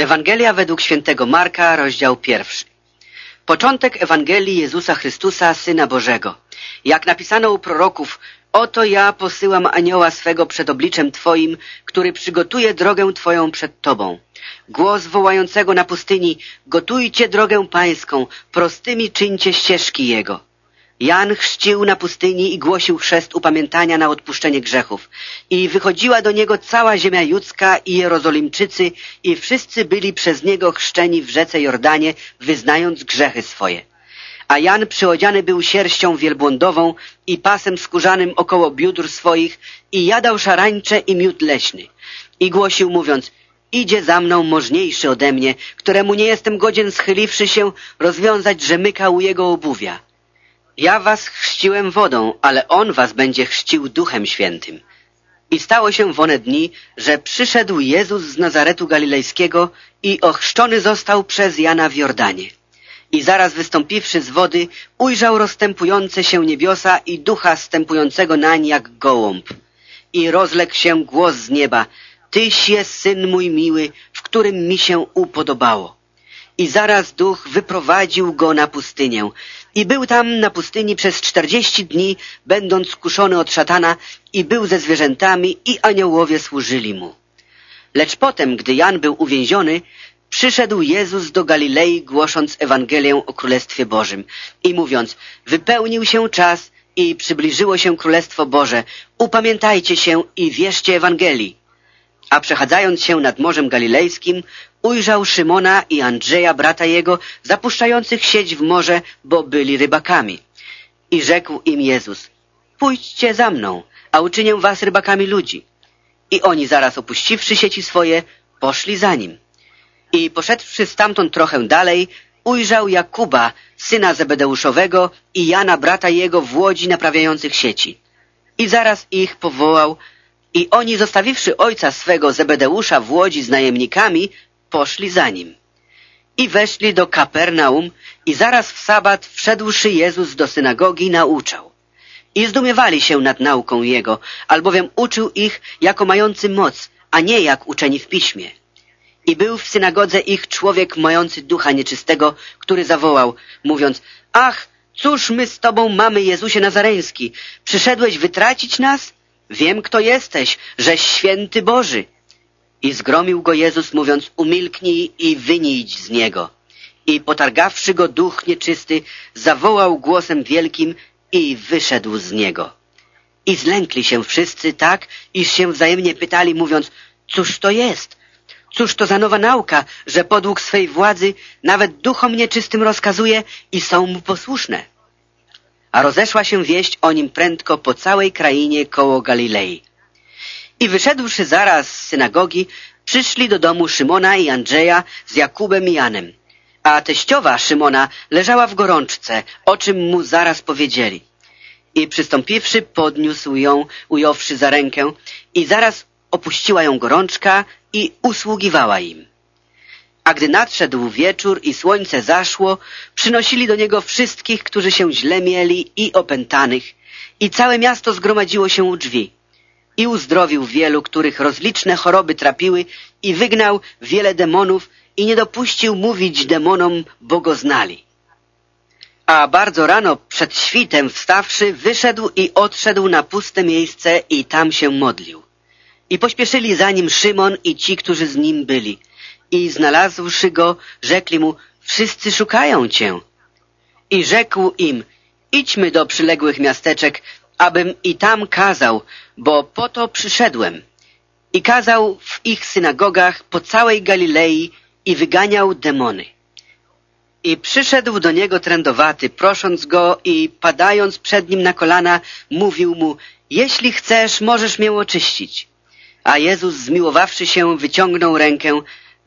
Ewangelia według świętego Marka, rozdział pierwszy. Początek Ewangelii Jezusa Chrystusa, Syna Bożego. Jak napisano u proroków, oto ja posyłam anioła swego przed obliczem Twoim, który przygotuje drogę Twoją przed Tobą. Głos wołającego na pustyni, gotujcie drogę Pańską, prostymi czyńcie ścieżki Jego. Jan chrzcił na pustyni i głosił chrzest upamiętania na odpuszczenie grzechów. I wychodziła do niego cała ziemia judzka i jerozolimczycy i wszyscy byli przez niego chrzczeni w rzece Jordanie, wyznając grzechy swoje. A Jan przyodziany był sierścią wielbłądową i pasem skórzanym około biódr swoich i jadał szarańcze i miód leśny. I głosił mówiąc, idzie za mną możniejszy ode mnie, któremu nie jestem godzien schyliwszy się rozwiązać rzemyka u jego obuwia. Ja was chrzciłem wodą, ale on was będzie chrzcił duchem świętym. I stało się w one dni, że przyszedł Jezus z Nazaretu Galilejskiego i ochrzczony został przez Jana w Jordanie. I zaraz wystąpiwszy z wody, ujrzał rozstępujące się niebiosa i ducha stępującego nań jak gołąb. I rozległ się głos z nieba, Tyś jest Syn mój miły, w którym mi się upodobało. I zaraz duch wyprowadził go na pustynię. I był tam na pustyni przez czterdzieści dni, będąc skuszony od szatana i był ze zwierzętami i aniołowie służyli mu. Lecz potem, gdy Jan był uwięziony, przyszedł Jezus do Galilei, głosząc Ewangelię o Królestwie Bożym i mówiąc, wypełnił się czas i przybliżyło się Królestwo Boże, upamiętajcie się i wierzcie Ewangelii. A przechadzając się nad Morzem Galilejskim, ujrzał Szymona i Andrzeja, brata jego, zapuszczających sieć w morze, bo byli rybakami. I rzekł im Jezus, pójdźcie za mną, a uczynię was rybakami ludzi. I oni zaraz opuściwszy sieci swoje, poszli za nim. I poszedłszy stamtąd trochę dalej, ujrzał Jakuba, syna Zebedeuszowego i Jana, brata jego, w łodzi naprawiających sieci. I zaraz ich powołał, i oni, zostawiwszy ojca swego Zebedeusza w łodzi z najemnikami, poszli za nim. I weszli do Kapernaum i zaraz w sabat wszedłszy Jezus do synagogi nauczał. I zdumiewali się nad nauką Jego, albowiem uczył ich jako mający moc, a nie jak uczeni w piśmie. I był w synagodze ich człowiek mający ducha nieczystego, który zawołał, mówiąc, ach, cóż my z Tobą mamy, Jezusie Nazareński? Przyszedłeś wytracić nas? Wiem, kto jesteś, żeś święty Boży. I zgromił go Jezus, mówiąc, umilknij i wynijdź z niego. I potargawszy go duch nieczysty, zawołał głosem wielkim i wyszedł z niego. I zlękli się wszyscy tak, iż się wzajemnie pytali, mówiąc, cóż to jest? Cóż to za nowa nauka, że podług swej władzy nawet duchom nieczystym rozkazuje i są mu posłuszne? A rozeszła się wieść o nim prędko po całej krainie koło Galilei. I wyszedłszy zaraz z synagogi, przyszli do domu Szymona i Andrzeja z Jakubem i Janem. A teściowa Szymona leżała w gorączce, o czym mu zaraz powiedzieli. I przystąpiwszy, podniósł ją, ująwszy za rękę, i zaraz opuściła ją gorączka i usługiwała im. A gdy nadszedł wieczór i słońce zaszło, przynosili do niego wszystkich, którzy się źle mieli i opętanych, i całe miasto zgromadziło się u drzwi i uzdrowił wielu, których rozliczne choroby trapiły i wygnał wiele demonów i nie dopuścił mówić demonom, bo go znali. A bardzo rano przed świtem wstawszy, wyszedł i odszedł na puste miejsce i tam się modlił. I pośpieszyli za nim Szymon i ci, którzy z nim byli. I znalazłszy go, rzekli mu, wszyscy szukają cię. I rzekł im, idźmy do przyległych miasteczek, abym i tam kazał, bo po to przyszedłem. I kazał w ich synagogach po całej Galilei i wyganiał demony. I przyszedł do niego trędowaty, prosząc go i padając przed nim na kolana, mówił mu, jeśli chcesz, możesz mię oczyścić. A Jezus, zmiłowawszy się, wyciągnął rękę,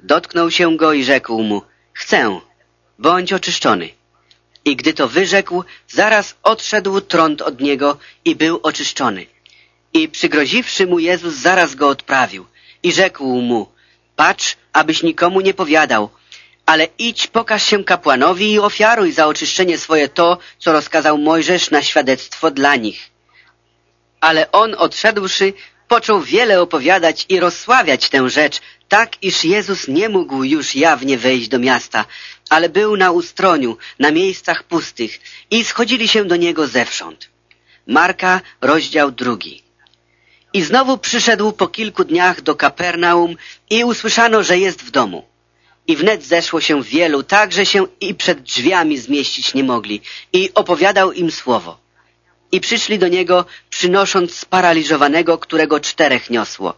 dotknął się go i rzekł mu, chcę, bądź oczyszczony. I gdy to wyrzekł, zaraz odszedł trąd od niego i był oczyszczony. I przygroziwszy mu Jezus, zaraz go odprawił. I rzekł mu, patrz, abyś nikomu nie powiadał, ale idź, pokaż się kapłanowi i ofiaruj za oczyszczenie swoje to, co rozkazał Mojżesz na świadectwo dla nich. Ale on odszedłszy, począł wiele opowiadać i rozsławiać tę rzecz, tak iż Jezus nie mógł już jawnie wejść do miasta, ale był na ustroniu, na miejscach pustych i schodzili się do niego zewsząd. Marka, rozdział drugi. I znowu przyszedł po kilku dniach do Kapernaum i usłyszano, że jest w domu. I wnet zeszło się wielu, tak, że się i przed drzwiami zmieścić nie mogli. I opowiadał im słowo. I przyszli do niego, przynosząc sparaliżowanego, którego czterech niosło.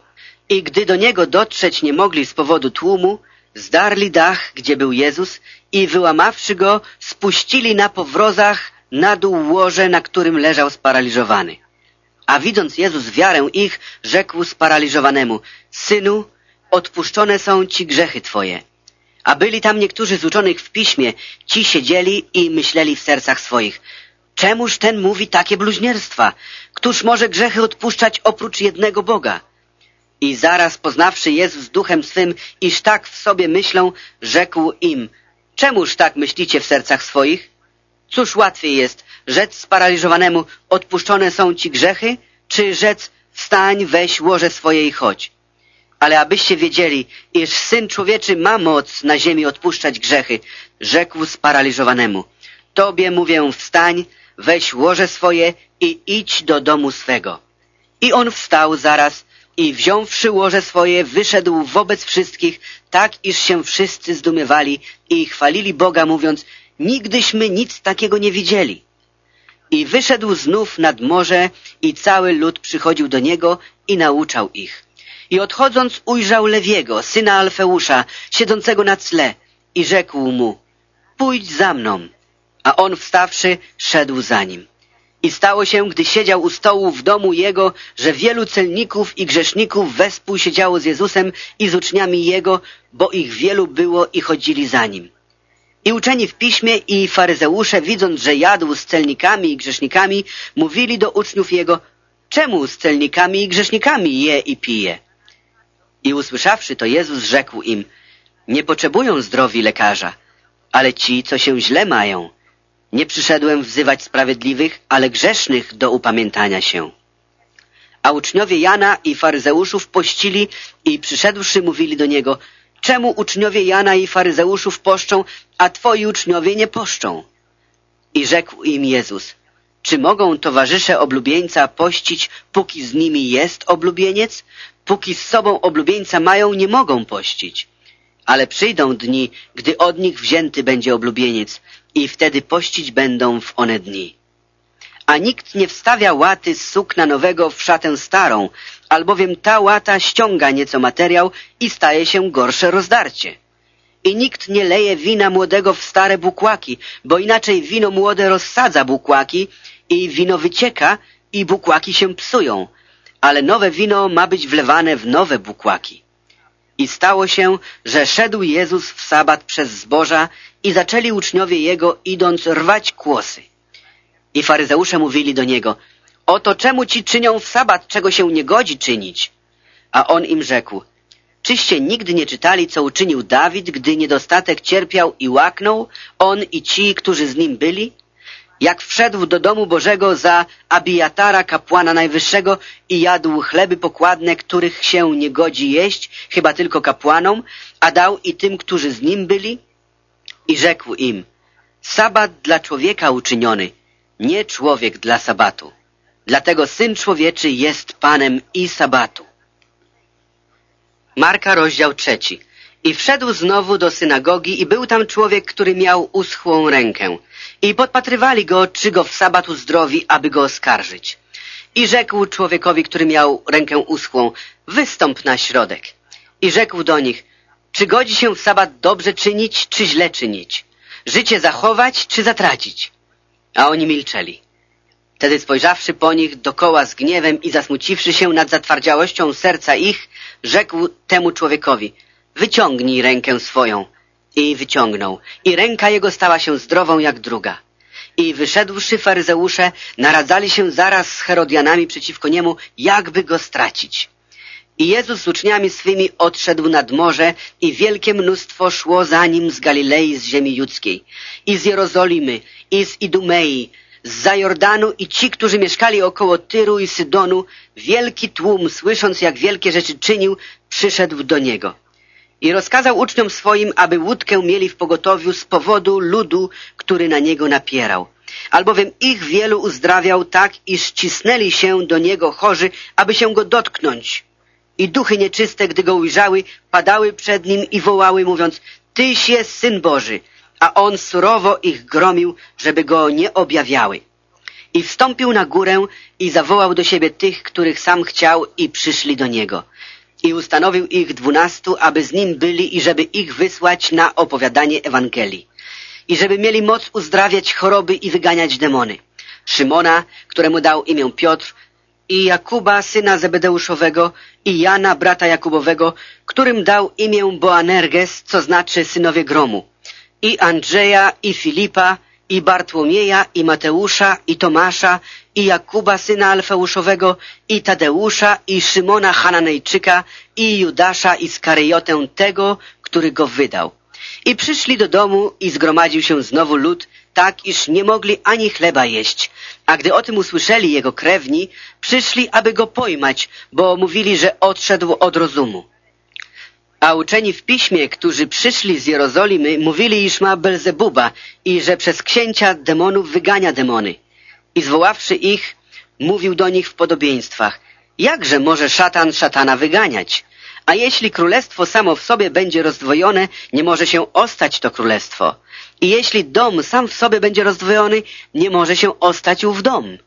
I gdy do niego dotrzeć nie mogli z powodu tłumu, zdarli dach, gdzie był Jezus i wyłamawszy go, spuścili na powrozach na dół łoże, na którym leżał sparaliżowany. A widząc Jezus wiarę ich, rzekł sparaliżowanemu, Synu, odpuszczone są ci grzechy twoje. A byli tam niektórzy z uczonych w piśmie, ci siedzieli i myśleli w sercach swoich, czemuż ten mówi takie bluźnierstwa? Któż może grzechy odpuszczać oprócz jednego Boga? I zaraz poznawszy Jezus duchem swym, iż tak w sobie myślą, rzekł im, czemuż tak myślicie w sercach swoich? Cóż łatwiej jest, rzec sparaliżowanemu, odpuszczone są ci grzechy, czy rzec, wstań, weź łoże swoje i chodź. Ale abyście wiedzieli, iż Syn Człowieczy ma moc na ziemi odpuszczać grzechy, rzekł sparaliżowanemu. Tobie mówię, wstań, weź łoże swoje i idź do domu swego. I on wstał zaraz i wziąwszy łoże swoje, wyszedł wobec wszystkich, tak iż się wszyscy zdumiewali i chwalili Boga, mówiąc, nigdyśmy nic takiego nie widzieli. I wyszedł znów nad morze i cały lud przychodził do niego i nauczał ich. I odchodząc ujrzał Lewiego, syna Alfeusza, siedzącego na cle i rzekł mu, pójdź za mną. A on wstawszy, szedł za nim. I stało się, gdy siedział u stołu w domu jego, że wielu celników i grzeszników wespół siedziało z Jezusem i z uczniami jego, bo ich wielu było i chodzili za nim. I uczeni w piśmie i faryzeusze, widząc, że jadł z celnikami i grzesznikami, mówili do uczniów jego, czemu z celnikami i grzesznikami je i pije? I usłyszawszy to, Jezus rzekł im, nie potrzebują zdrowi lekarza, ale ci, co się źle mają. Nie przyszedłem wzywać sprawiedliwych, ale grzesznych do upamiętania się. A uczniowie Jana i faryzeuszów pościli i przyszedłszy mówili do niego, czemu uczniowie Jana i faryzeuszów poszczą, a twoi uczniowie nie poszczą? I rzekł im Jezus, czy mogą towarzysze oblubieńca pościć, póki z nimi jest oblubieniec? Póki z sobą oblubieńca mają, nie mogą pościć. Ale przyjdą dni, gdy od nich wzięty będzie oblubieniec i wtedy pościć będą w one dni. A nikt nie wstawia łaty z sukna nowego w szatę starą, albowiem ta łata ściąga nieco materiał i staje się gorsze rozdarcie. I nikt nie leje wina młodego w stare bukłaki, bo inaczej wino młode rozsadza bukłaki i wino wycieka i bukłaki się psują, ale nowe wino ma być wlewane w nowe bukłaki. I stało się, że szedł Jezus w sabat przez zboża i zaczęli uczniowie Jego, idąc, rwać kłosy. I faryzeusze mówili do Niego, oto czemu ci czynią w sabat, czego się nie godzi czynić? A On im rzekł, czyście nigdy nie czytali, co uczynił Dawid, gdy niedostatek cierpiał i łaknął, on i ci, którzy z nim byli? Jak wszedł do domu Bożego za Abijatara, kapłana najwyższego i jadł chleby pokładne, których się nie godzi jeść, chyba tylko kapłanom, a dał i tym, którzy z nim byli? I rzekł im, sabat dla człowieka uczyniony, nie człowiek dla sabatu. Dlatego Syn Człowieczy jest Panem i sabatu. Marka, rozdział trzeci. I wszedł znowu do synagogi i był tam człowiek, który miał uschłą rękę. I podpatrywali go, czy go w sabat uzdrowi, aby go oskarżyć. I rzekł człowiekowi, który miał rękę uschłą, wystąp na środek. I rzekł do nich, czy godzi się w sabat dobrze czynić, czy źle czynić? Życie zachować, czy zatracić? A oni milczeli. Wtedy spojrzawszy po nich dokoła z gniewem i zasmuciwszy się nad zatwardziałością serca ich, rzekł temu człowiekowi, wyciągnij rękę swoją. I wyciągnął. I ręka jego stała się zdrową jak druga. I wyszedłszy faryzeusze, naradzali się zaraz z Herodianami przeciwko niemu, jakby go stracić. I Jezus z uczniami swymi odszedł nad morze i wielkie mnóstwo szło za nim z Galilei, z ziemi judzkiej, i z Jerozolimy, i z Idumei, z Zajordanu i ci, którzy mieszkali około Tyru i Sydonu, wielki tłum, słysząc jak wielkie rzeczy czynił, przyszedł do niego. I rozkazał uczniom swoim, aby łódkę mieli w pogotowiu z powodu ludu, który na niego napierał. Albowiem ich wielu uzdrawiał tak, iż cisnęli się do niego chorzy, aby się go dotknąć. I duchy nieczyste, gdy go ujrzały, padały przed nim i wołały, mówiąc, Tyś jest Syn Boży a on surowo ich gromił, żeby go nie objawiały. I wstąpił na górę i zawołał do siebie tych, których sam chciał i przyszli do niego. I ustanowił ich dwunastu, aby z nim byli i żeby ich wysłać na opowiadanie Ewangelii. I żeby mieli moc uzdrawiać choroby i wyganiać demony. Szymona, któremu dał imię Piotr, i Jakuba, syna Zebedeuszowego, i Jana, brata Jakubowego, którym dał imię Boanerges, co znaczy synowie gromu i Andrzeja, i Filipa, i Bartłomieja, i Mateusza, i Tomasza, i Jakuba, syna Alfeuszowego, i Tadeusza, i Szymona Hananejczyka, i Judasza Iskaryjotę tego, który go wydał. I przyszli do domu i zgromadził się znowu lud, tak iż nie mogli ani chleba jeść. A gdy o tym usłyszeli jego krewni, przyszli, aby go pojmać, bo mówili, że odszedł od rozumu. A uczeni w piśmie, którzy przyszli z Jerozolimy, mówili, iż ma Belzebuba i że przez księcia demonów wygania demony. I zwoławszy ich, mówił do nich w podobieństwach. Jakże może szatan szatana wyganiać? A jeśli królestwo samo w sobie będzie rozdwojone, nie może się ostać to królestwo. I jeśli dom sam w sobie będzie rozdwojony, nie może się ostać ów dom.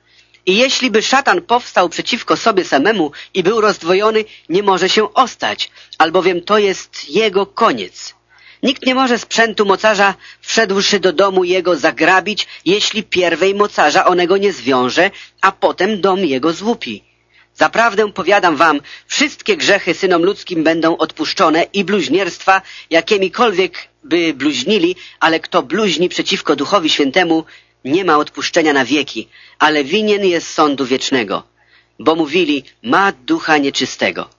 I jeśli by szatan powstał przeciwko sobie samemu i był rozdwojony, nie może się ostać, albowiem to jest jego koniec. Nikt nie może sprzętu mocarza wszedłszy do domu jego zagrabić, jeśli pierwej mocarza onego nie zwiąże, a potem dom jego złupi. Zaprawdę powiadam wam, wszystkie grzechy synom ludzkim będą odpuszczone i bluźnierstwa, jakiemikolwiek by bluźnili, ale kto bluźni przeciwko Duchowi Świętemu, nie ma odpuszczenia na wieki, ale winien jest sądu wiecznego, bo mówili, ma ducha nieczystego.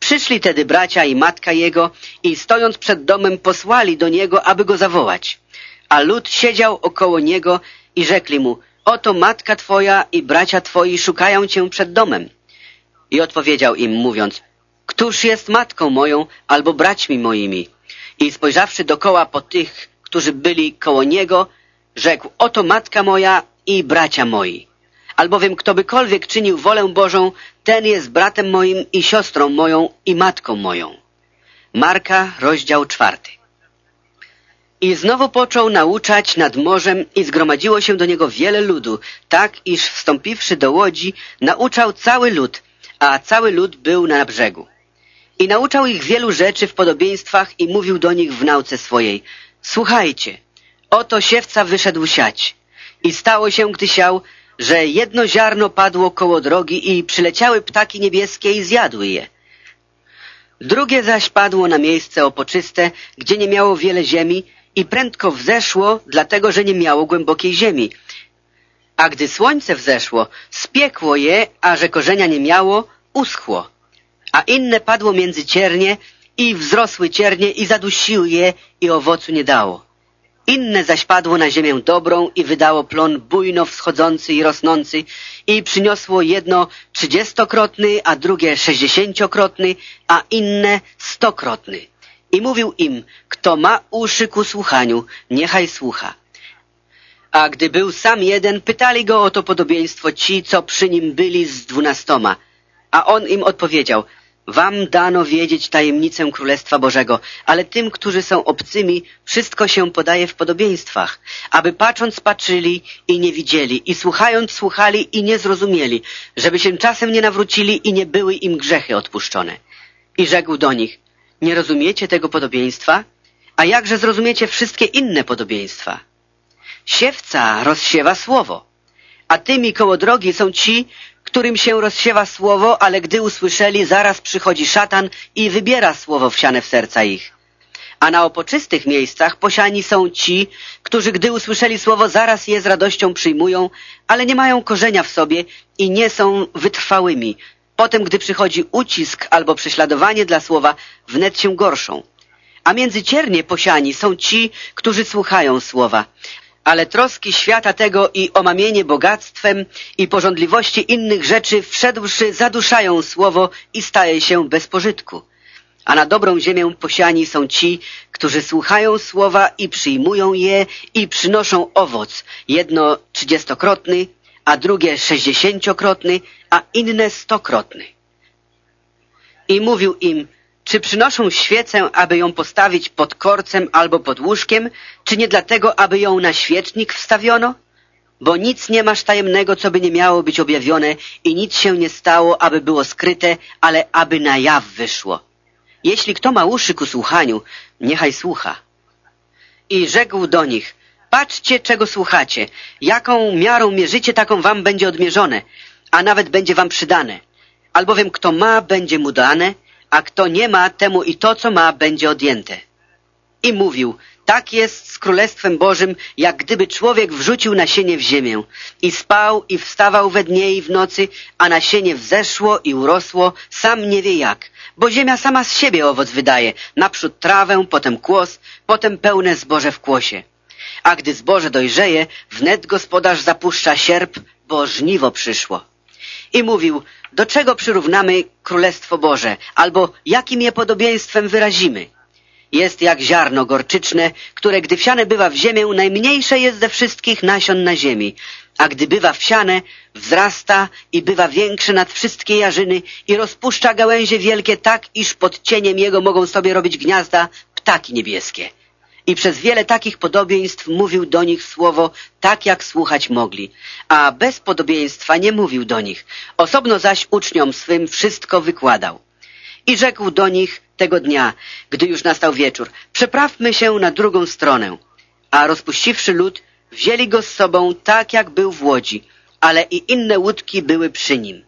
Przyszli tedy bracia i matka jego i stojąc przed domem posłali do niego, aby go zawołać. A lud siedział około niego i rzekli mu, oto matka twoja i bracia twoi szukają cię przed domem. I odpowiedział im, mówiąc, któż jest matką moją albo braćmi moimi? I spojrzawszy dokoła po tych, którzy byli koło niego, rzekł, oto matka moja i bracia moi. Albowiem ktobykolwiek czynił wolę Bożą, ten jest bratem moim i siostrą moją i matką moją. Marka, rozdział czwarty. I znowu począł nauczać nad morzem i zgromadziło się do niego wiele ludu, tak iż wstąpiwszy do łodzi, nauczał cały lud, a cały lud był na brzegu. I nauczał ich wielu rzeczy w podobieństwach i mówił do nich w nauce swojej. Słuchajcie, oto siewca wyszedł siać. I stało się, gdy siał, że jedno ziarno padło koło drogi i przyleciały ptaki niebieskie i zjadły je. Drugie zaś padło na miejsce opoczyste, gdzie nie miało wiele ziemi i prędko wzeszło, dlatego że nie miało głębokiej ziemi. A gdy słońce wzeszło, spiekło je, a że korzenia nie miało, uschło. A inne padło między ciernie i wzrosły ciernie i zadusiły je i owocu nie dało. Inne zaś padło na ziemię dobrą i wydało plon bujno wschodzący i rosnący i przyniosło jedno trzydziestokrotny, a drugie sześćdziesięciokrotny, a inne stokrotny. I mówił im, kto ma uszy ku słuchaniu, niechaj słucha. A gdy był sam jeden, pytali go o to podobieństwo ci, co przy nim byli z dwunastoma. A on im odpowiedział, Wam dano wiedzieć tajemnicę Królestwa Bożego, ale tym, którzy są obcymi, wszystko się podaje w podobieństwach, aby patrząc patrzyli i nie widzieli, i słuchając słuchali i nie zrozumieli, żeby się czasem nie nawrócili i nie były im grzechy odpuszczone. I rzekł do nich, nie rozumiecie tego podobieństwa? A jakże zrozumiecie wszystkie inne podobieństwa? Siewca rozsiewa słowo, a tymi koło drogi są ci, którym się rozsiewa słowo, ale gdy usłyszeli, zaraz przychodzi szatan i wybiera słowo wsiane w serca ich. A na opoczystych miejscach posiani są ci, którzy gdy usłyszeli słowo, zaraz je z radością przyjmują, ale nie mają korzenia w sobie i nie są wytrwałymi. Potem, gdy przychodzi ucisk albo prześladowanie dla słowa, wnet się gorszą. A między ciernie posiani są ci, którzy słuchają słowa, ale troski świata tego i omamienie bogactwem i porządliwości innych rzeczy wszedłszy zaduszają słowo i staje się bez pożytku. A na dobrą ziemię posiani są ci, którzy słuchają słowa i przyjmują je i przynoszą owoc, jedno trzydziestokrotny, a drugie sześćdziesięciokrotny, a inne stokrotny. I mówił im, czy przynoszą świecę, aby ją postawić pod korcem albo pod łóżkiem, czy nie dlatego, aby ją na świecznik wstawiono? Bo nic nie masz tajemnego, co by nie miało być objawione i nic się nie stało, aby było skryte, ale aby na jaw wyszło. Jeśli kto ma uszy ku słuchaniu, niechaj słucha. I rzekł do nich, patrzcie, czego słuchacie, jaką miarą mierzycie, taką wam będzie odmierzone, a nawet będzie wam przydane. Albowiem kto ma, będzie mu dane, a kto nie ma, temu i to, co ma, będzie odjęte. I mówił, tak jest z Królestwem Bożym, jak gdyby człowiek wrzucił nasienie w ziemię i spał i wstawał we dnie i w nocy, a nasienie wzeszło i urosło, sam nie wie jak, bo ziemia sama z siebie owoc wydaje, naprzód trawę, potem kłos, potem pełne zboże w kłosie. A gdy zboże dojrzeje, wnet gospodarz zapuszcza sierp, bo żniwo przyszło. I mówił, do czego przyrównamy Królestwo Boże, albo jakim je podobieństwem wyrazimy? Jest jak ziarno gorczyczne, które gdy wsiane bywa w ziemię, najmniejsze jest ze wszystkich nasion na ziemi, a gdy bywa wsiane, wzrasta i bywa większe nad wszystkie jarzyny i rozpuszcza gałęzie wielkie tak, iż pod cieniem jego mogą sobie robić gniazda ptaki niebieskie. I przez wiele takich podobieństw mówił do nich słowo tak, jak słuchać mogli, a bez podobieństwa nie mówił do nich. Osobno zaś uczniom swym wszystko wykładał. I rzekł do nich tego dnia, gdy już nastał wieczór, przeprawmy się na drugą stronę. A rozpuściwszy lud, wzięli go z sobą tak, jak był w łodzi, ale i inne łódki były przy nim.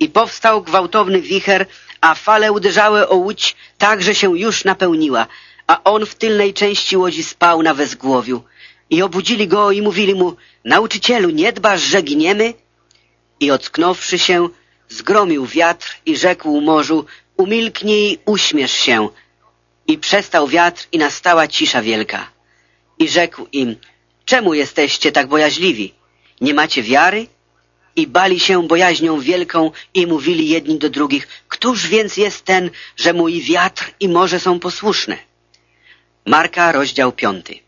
I powstał gwałtowny wicher, a fale uderzały o łódź tak, że się już napełniła, a on w tylnej części łodzi spał na wezgłowiu. I obudzili go i mówili mu, nauczycielu, nie dbasz, że giniemy? I ocknąwszy się, zgromił wiatr i rzekł morzu, umilknij, uśmiesz się. I przestał wiatr i nastała cisza wielka. I rzekł im, czemu jesteście tak bojaźliwi? Nie macie wiary? I bali się bojaźnią wielką i mówili jedni do drugich, któż więc jest ten, że mój wiatr i morze są posłuszne? Marka, rozdział piąty.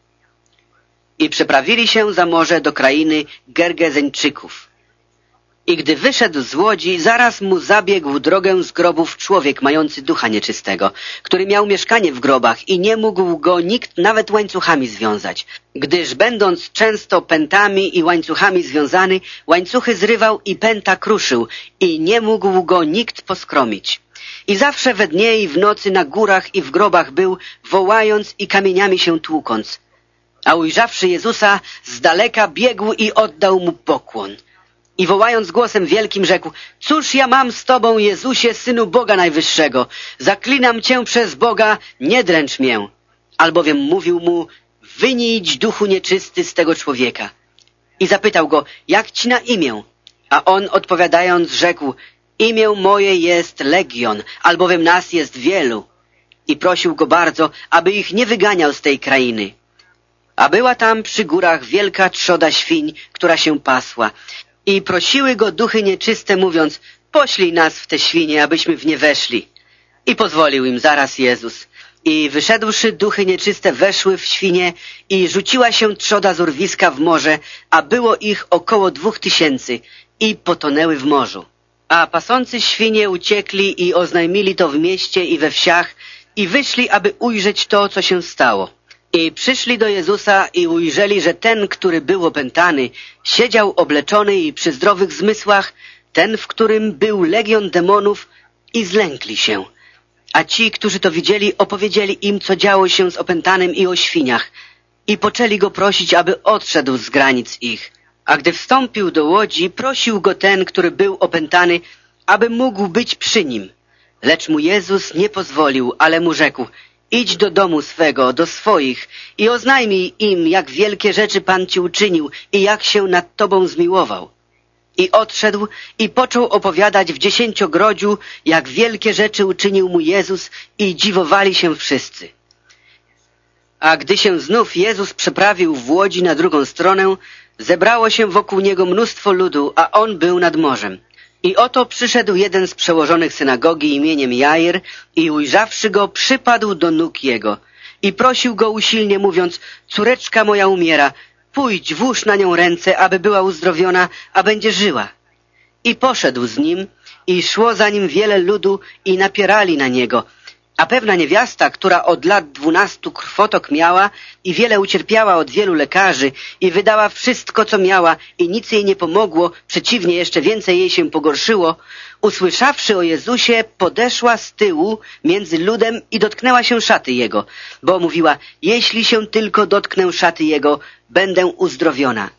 I przeprawili się za morze do krainy Gergezeńczyków. I gdy wyszedł z łodzi, zaraz mu zabiegł drogę z grobów człowiek mający ducha nieczystego, który miał mieszkanie w grobach i nie mógł go nikt nawet łańcuchami związać, gdyż będąc często pętami i łańcuchami związany, łańcuchy zrywał i pęta kruszył i nie mógł go nikt poskromić. I zawsze we dnie i w nocy na górach i w grobach był, wołając i kamieniami się tłukąc. A ujrzawszy Jezusa, z daleka biegł i oddał mu pokłon. I wołając głosem wielkim rzekł, cóż ja mam z Tobą, Jezusie, Synu Boga Najwyższego? Zaklinam Cię przez Boga, nie dręcz mię. Albowiem mówił mu, wynijdź duchu nieczysty z tego człowieka. I zapytał go, jak Ci na imię? A on odpowiadając rzekł, Imię moje jest Legion, albowiem nas jest wielu. I prosił go bardzo, aby ich nie wyganiał z tej krainy. A była tam przy górach wielka trzoda świń, która się pasła. I prosiły go duchy nieczyste, mówiąc, poślij nas w te świnie, abyśmy w nie weszli. I pozwolił im zaraz Jezus. I wyszedłszy duchy nieczyste weszły w świnie i rzuciła się trzoda z urwiska w morze, a było ich około dwóch tysięcy i potonęły w morzu. A pasący świnie uciekli i oznajmili to w mieście i we wsiach i wyszli, aby ujrzeć to, co się stało. I przyszli do Jezusa i ujrzeli, że ten, który był opętany, siedział obleczony i przy zdrowych zmysłach, ten, w którym był legion demonów i zlękli się. A ci, którzy to widzieli, opowiedzieli im, co działo się z opętanym i o świniach i poczęli go prosić, aby odszedł z granic ich. A gdy wstąpił do łodzi, prosił go ten, który był opętany, aby mógł być przy nim. Lecz mu Jezus nie pozwolił, ale mu rzekł, idź do domu swego, do swoich i oznajmij im, jak wielkie rzeczy Pan ci uczynił i jak się nad tobą zmiłował. I odszedł i począł opowiadać w dziesięciogrodziu, jak wielkie rzeczy uczynił mu Jezus i dziwowali się wszyscy. A gdy się znów Jezus przeprawił w łodzi na drugą stronę, zebrało się wokół niego mnóstwo ludu, a on był nad morzem. I oto przyszedł jeden z przełożonych synagogi imieniem Jair i ujrzawszy go, przypadł do nóg jego i prosił go usilnie, mówiąc, córeczka moja umiera, pójdź, włóż na nią ręce, aby była uzdrowiona, a będzie żyła. I poszedł z nim i szło za nim wiele ludu i napierali na niego, a pewna niewiasta, która od lat dwunastu krwotok miała i wiele ucierpiała od wielu lekarzy i wydała wszystko, co miała i nic jej nie pomogło, przeciwnie, jeszcze więcej jej się pogorszyło, usłyszawszy o Jezusie, podeszła z tyłu między ludem i dotknęła się szaty Jego, bo mówiła, jeśli się tylko dotknę szaty Jego, będę uzdrowiona.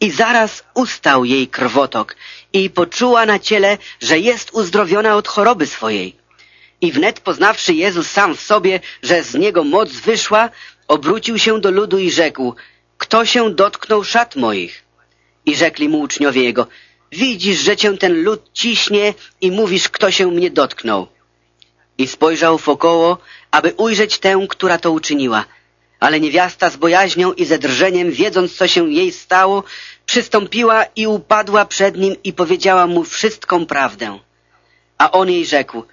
I zaraz ustał jej krwotok i poczuła na ciele, że jest uzdrowiona od choroby swojej. I wnet poznawszy Jezus sam w sobie, że z niego moc wyszła, obrócił się do ludu i rzekł, kto się dotknął szat moich? I rzekli mu uczniowie jego, widzisz, że cię ten lud ciśnie i mówisz, kto się mnie dotknął. I spojrzał wokoło, aby ujrzeć tę, która to uczyniła. Ale niewiasta z bojaźnią i ze drżeniem, wiedząc, co się jej stało, przystąpiła i upadła przed nim i powiedziała mu wszystką prawdę. A on jej rzekł,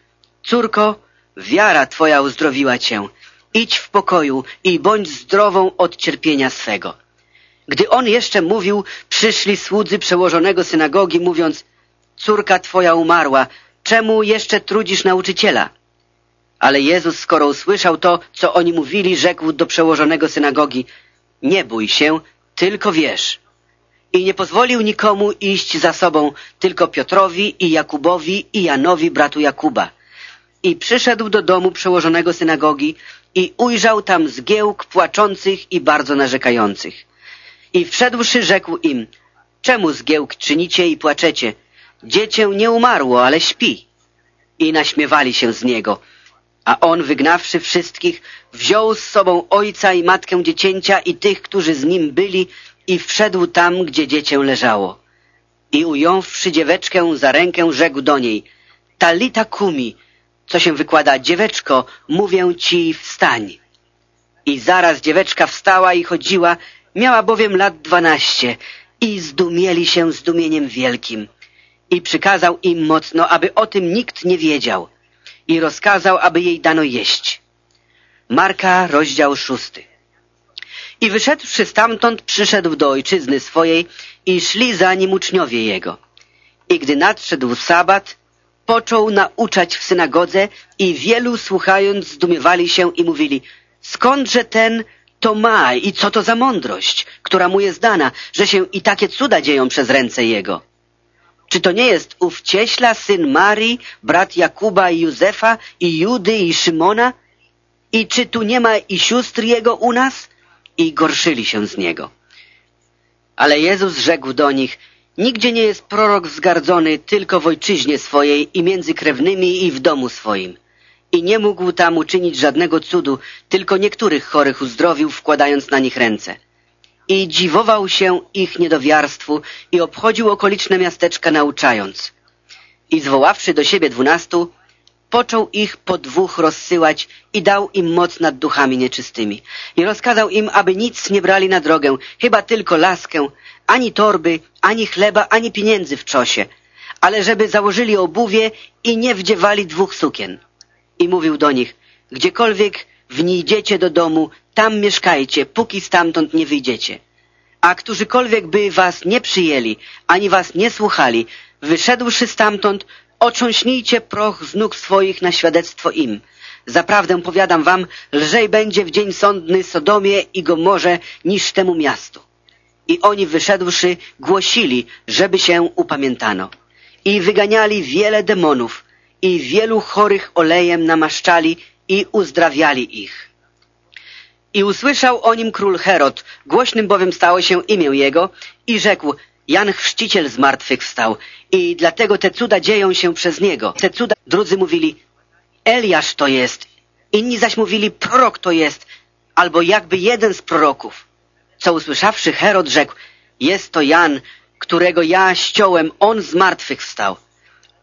Córko, wiara Twoja uzdrowiła Cię. Idź w pokoju i bądź zdrową od cierpienia swego. Gdy on jeszcze mówił, przyszli słudzy przełożonego synagogi, mówiąc, córka Twoja umarła, czemu jeszcze trudzisz nauczyciela? Ale Jezus, skoro usłyszał to, co oni mówili, rzekł do przełożonego synagogi, nie bój się, tylko wierz. I nie pozwolił nikomu iść za sobą, tylko Piotrowi i Jakubowi i Janowi, bratu Jakuba. I przyszedł do domu przełożonego synagogi i ujrzał tam zgiełk płaczących i bardzo narzekających. I wszedłszy rzekł im, czemu zgiełk czynicie i płaczecie? Dziecię nie umarło, ale śpi. I naśmiewali się z niego. A on, wygnawszy wszystkich, wziął z sobą ojca i matkę dziecięcia i tych, którzy z nim byli i wszedł tam, gdzie dziecię leżało. I ująwszy dzieweczkę za rękę, rzekł do niej, Talita kumi, co się wykłada, dzieweczko, mówię ci, wstań. I zaraz dzieweczka wstała i chodziła, miała bowiem lat dwanaście i zdumieli się zdumieniem wielkim. I przykazał im mocno, aby o tym nikt nie wiedział i rozkazał, aby jej dano jeść. Marka, rozdział szósty. I wyszedłszy stamtąd, przyszedł do ojczyzny swojej i szli za nim uczniowie jego. I gdy nadszedł sabat, począł nauczać w synagodze i wielu słuchając zdumiewali się i mówili skądże ten to ma i co to za mądrość, która mu jest dana, że się i takie cuda dzieją przez ręce jego? Czy to nie jest ów cieśla, syn Marii, brat Jakuba i Józefa, i Judy, i Szymona? I czy tu nie ma i sióstr jego u nas? I gorszyli się z niego. Ale Jezus rzekł do nich, Nigdzie nie jest prorok wzgardzony tylko w ojczyźnie swojej i między krewnymi i w domu swoim. I nie mógł tam uczynić żadnego cudu, tylko niektórych chorych uzdrowił, wkładając na nich ręce. I dziwował się ich niedowiarstwu i obchodził okoliczne miasteczka nauczając. I zwoławszy do siebie dwunastu, począł ich po dwóch rozsyłać i dał im moc nad duchami nieczystymi. I rozkazał im, aby nic nie brali na drogę, chyba tylko laskę, ani torby, ani chleba, ani pieniędzy w czosie, ale żeby założyli obuwie i nie wdziewali dwóch sukien. I mówił do nich, gdziekolwiek wnijdziecie do domu, tam mieszkajcie, póki stamtąd nie wyjdziecie. A którzykolwiek by was nie przyjęli, ani was nie słuchali, wyszedłszy stamtąd, otrząśnijcie proch z nóg swoich na świadectwo im. Zaprawdę powiadam wam, lżej będzie w dzień sądny Sodomie i Gomorze niż temu miastu. I oni wyszedłszy głosili, żeby się upamiętano. I wyganiali wiele demonów i wielu chorych olejem namaszczali i uzdrawiali ich. I usłyszał o nim król Herod, głośnym bowiem stało się imię jego i rzekł, Jan Chrzciciel z martwych wstał i dlatego te cuda dzieją się przez niego. Te cuda, drudzy mówili, Eliasz to jest, inni zaś mówili, prorok to jest, albo jakby jeden z proroków. Co usłyszawszy Herod rzekł, jest to Jan, którego ja ściąłem, on z martwych wstał.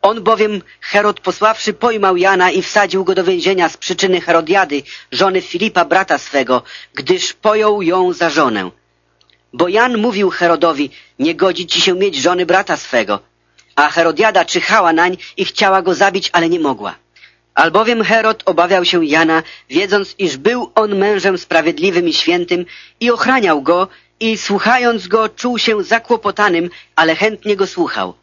On bowiem, Herod posławszy, pojmał Jana i wsadził go do więzienia z przyczyny Herodiady, żony Filipa, brata swego, gdyż pojął ją za żonę. Bo Jan mówił Herodowi, nie godzi ci się mieć żony brata swego. A Herodiada czyhała nań i chciała go zabić, ale nie mogła. Albowiem Herod obawiał się Jana, wiedząc, iż był on mężem sprawiedliwym i świętym i ochraniał go i słuchając go czuł się zakłopotanym, ale chętnie go słuchał.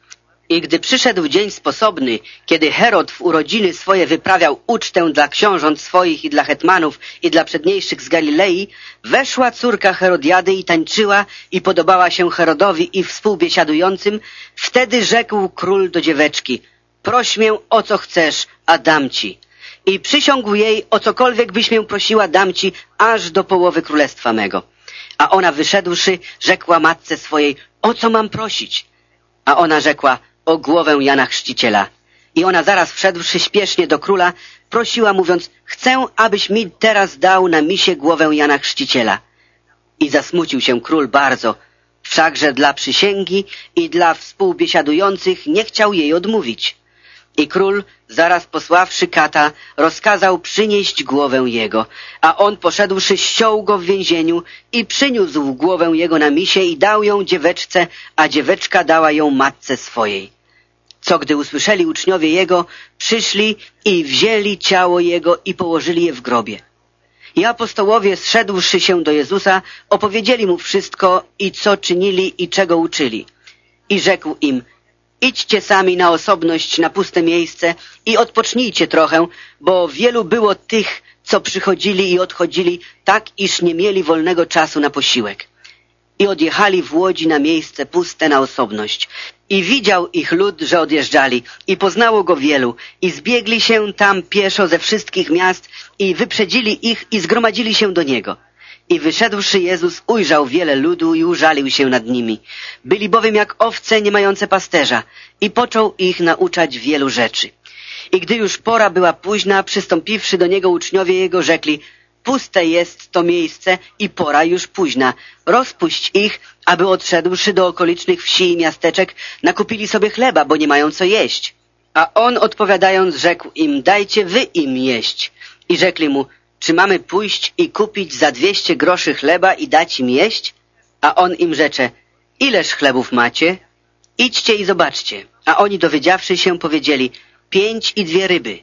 I gdy przyszedł dzień sposobny, kiedy Herod w urodziny swoje wyprawiał ucztę dla książąt swoich i dla hetmanów i dla przedniejszych z Galilei, weszła córka Herodiady i tańczyła i podobała się Herodowi i współbiesiadującym, wtedy rzekł król do dzieweczki, proś mię o co chcesz, a dam ci. I przysiągł jej, o cokolwiek byś mię prosiła, dam ci, aż do połowy królestwa mego. A ona wyszedłszy, rzekła matce swojej, o co mam prosić? A ona rzekła, o głowę Jana Chrzciciela. I ona zaraz wszedłszy śpiesznie do króla, prosiła mówiąc, chcę, abyś mi teraz dał na misie głowę Jana Chrzciciela. I zasmucił się król bardzo, wszakże dla przysięgi i dla współbiesiadujących nie chciał jej odmówić. I król, zaraz posławszy kata, rozkazał przynieść głowę jego, a on poszedłszy ściął go w więzieniu i przyniósł głowę jego na misie i dał ją dzieweczce, a dzieweczka dała ją matce swojej. Co gdy usłyszeli uczniowie jego, przyszli i wzięli ciało jego i położyli je w grobie. I apostołowie, zszedłszy się do Jezusa, opowiedzieli mu wszystko i co czynili i czego uczyli. I rzekł im, idźcie sami na osobność, na puste miejsce i odpocznijcie trochę, bo wielu było tych, co przychodzili i odchodzili, tak iż nie mieli wolnego czasu na posiłek. I odjechali w łodzi na miejsce puste na osobność. I widział ich lud, że odjeżdżali, i poznało go wielu, i zbiegli się tam pieszo ze wszystkich miast, i wyprzedzili ich, i zgromadzili się do niego. I wyszedłszy Jezus ujrzał wiele ludu i użalił się nad nimi. Byli bowiem jak owce nie mające pasterza i począł ich nauczać wielu rzeczy. I gdy już pora była późna, przystąpiwszy do niego uczniowie jego rzekli, puste jest to miejsce i pora już późna. Rozpuść ich, aby odszedłszy do okolicznych wsi i miasteczek, nakupili sobie chleba, bo nie mają co jeść. A on odpowiadając rzekł im, dajcie wy im jeść. I rzekli mu, czy mamy pójść i kupić za dwieście groszy chleba i dać im jeść? A on im rzecze, ileż chlebów macie? Idźcie i zobaczcie. A oni dowiedziawszy się powiedzieli, pięć i dwie ryby.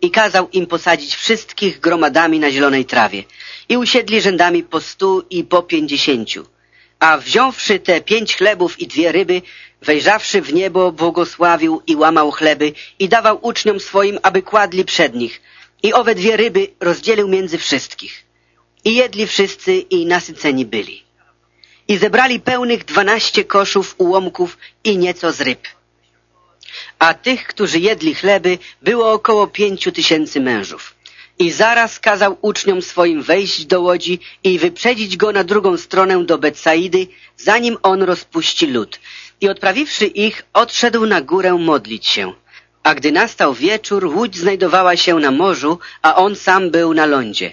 I kazał im posadzić wszystkich gromadami na zielonej trawie. I usiedli rzędami po stu i po pięćdziesięciu. A wziąwszy te pięć chlebów i dwie ryby, wejrzawszy w niebo, błogosławił i łamał chleby i dawał uczniom swoim, aby kładli przed nich – i owe dwie ryby rozdzielił między wszystkich. I jedli wszyscy i nasyceni byli. I zebrali pełnych dwanaście koszów ułomków i nieco z ryb. A tych, którzy jedli chleby, było około pięciu tysięcy mężów. I zaraz kazał uczniom swoim wejść do łodzi i wyprzedzić go na drugą stronę do Betsaidy, zanim on rozpuści lud. I odprawiwszy ich, odszedł na górę modlić się. A gdy nastał wieczór, łódź znajdowała się na morzu, a on sam był na lądzie.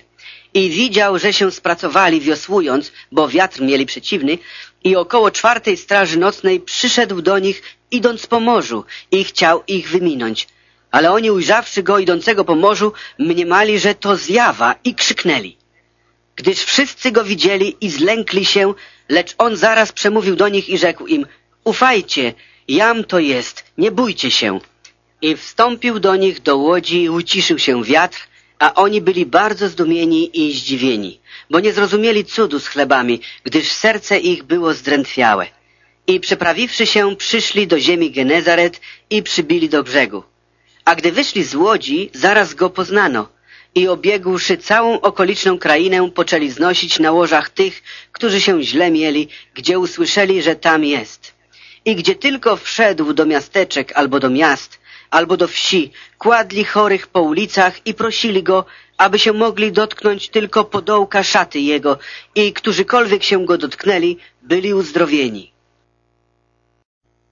I widział, że się spracowali wiosłując, bo wiatr mieli przeciwny, i około czwartej straży nocnej przyszedł do nich, idąc po morzu, i chciał ich wyminąć. Ale oni ujrzawszy go idącego po morzu, mniemali, że to zjawa i krzyknęli. Gdyż wszyscy go widzieli i zlękli się, lecz on zaraz przemówił do nich i rzekł im, ufajcie, jam to jest, nie bójcie się. I wstąpił do nich do łodzi i uciszył się wiatr, a oni byli bardzo zdumieni i zdziwieni, bo nie zrozumieli cudu z chlebami, gdyż serce ich było zdrętwiałe. I przeprawiwszy się, przyszli do ziemi Genezaret i przybili do brzegu. A gdy wyszli z łodzi, zaraz go poznano i obiegłszy całą okoliczną krainę, poczęli znosić na łożach tych, którzy się źle mieli, gdzie usłyszeli, że tam jest. I gdzie tylko wszedł do miasteczek albo do miast, albo do wsi, kładli chorych po ulicach i prosili go, aby się mogli dotknąć tylko podołka szaty jego i którzykolwiek się go dotknęli, byli uzdrowieni.